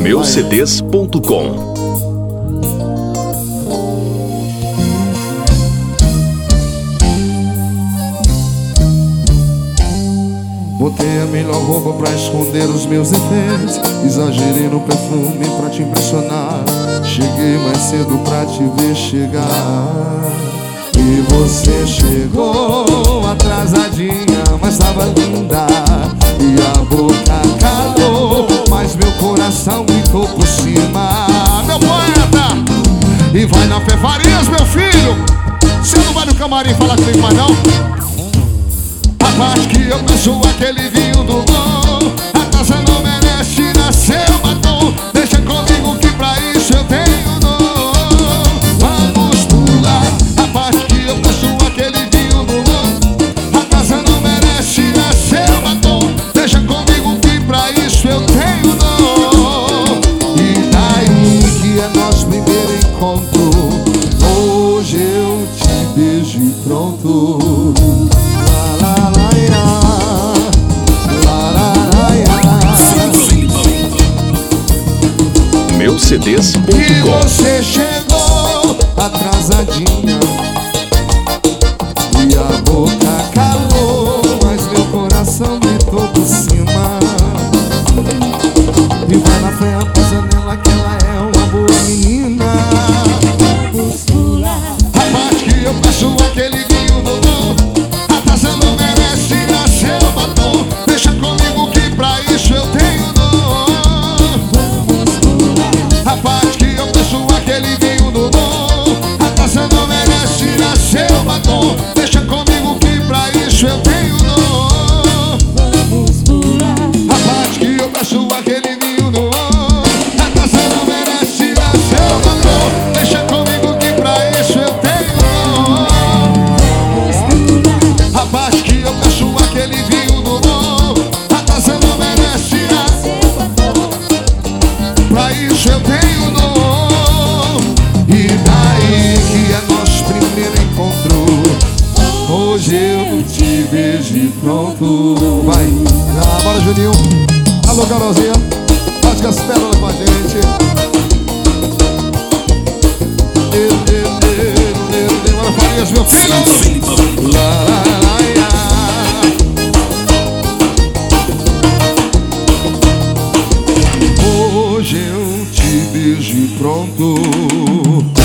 Meucds.com Botei a melhor roupa pra esconder os meus defeitos Exagerei no perfume pra te impressionar. Cheguei mais cedo pra te ver chegar. E você chegou atrasadinha Mas tava linda E vai na Fé Farias, meu filho Você não vai no camarim falar tem pai não? Rapaz que eu penso aquele vinho do bom Hoje eu te beijo e pronto. La, ia. E você chegou atrasadinha. E a boca calou Mas meu coração gritou por cima Aí que é nosso primeiro encontro. Hoje eu te vejo pronto. Vai, ah, bora Juninho. Alô, Carolzinha. Bate as pérolas com a gente. Deu, deu, deu, meu filho. Lá, lá, lá, lá. Hoje eu te vejo pronto.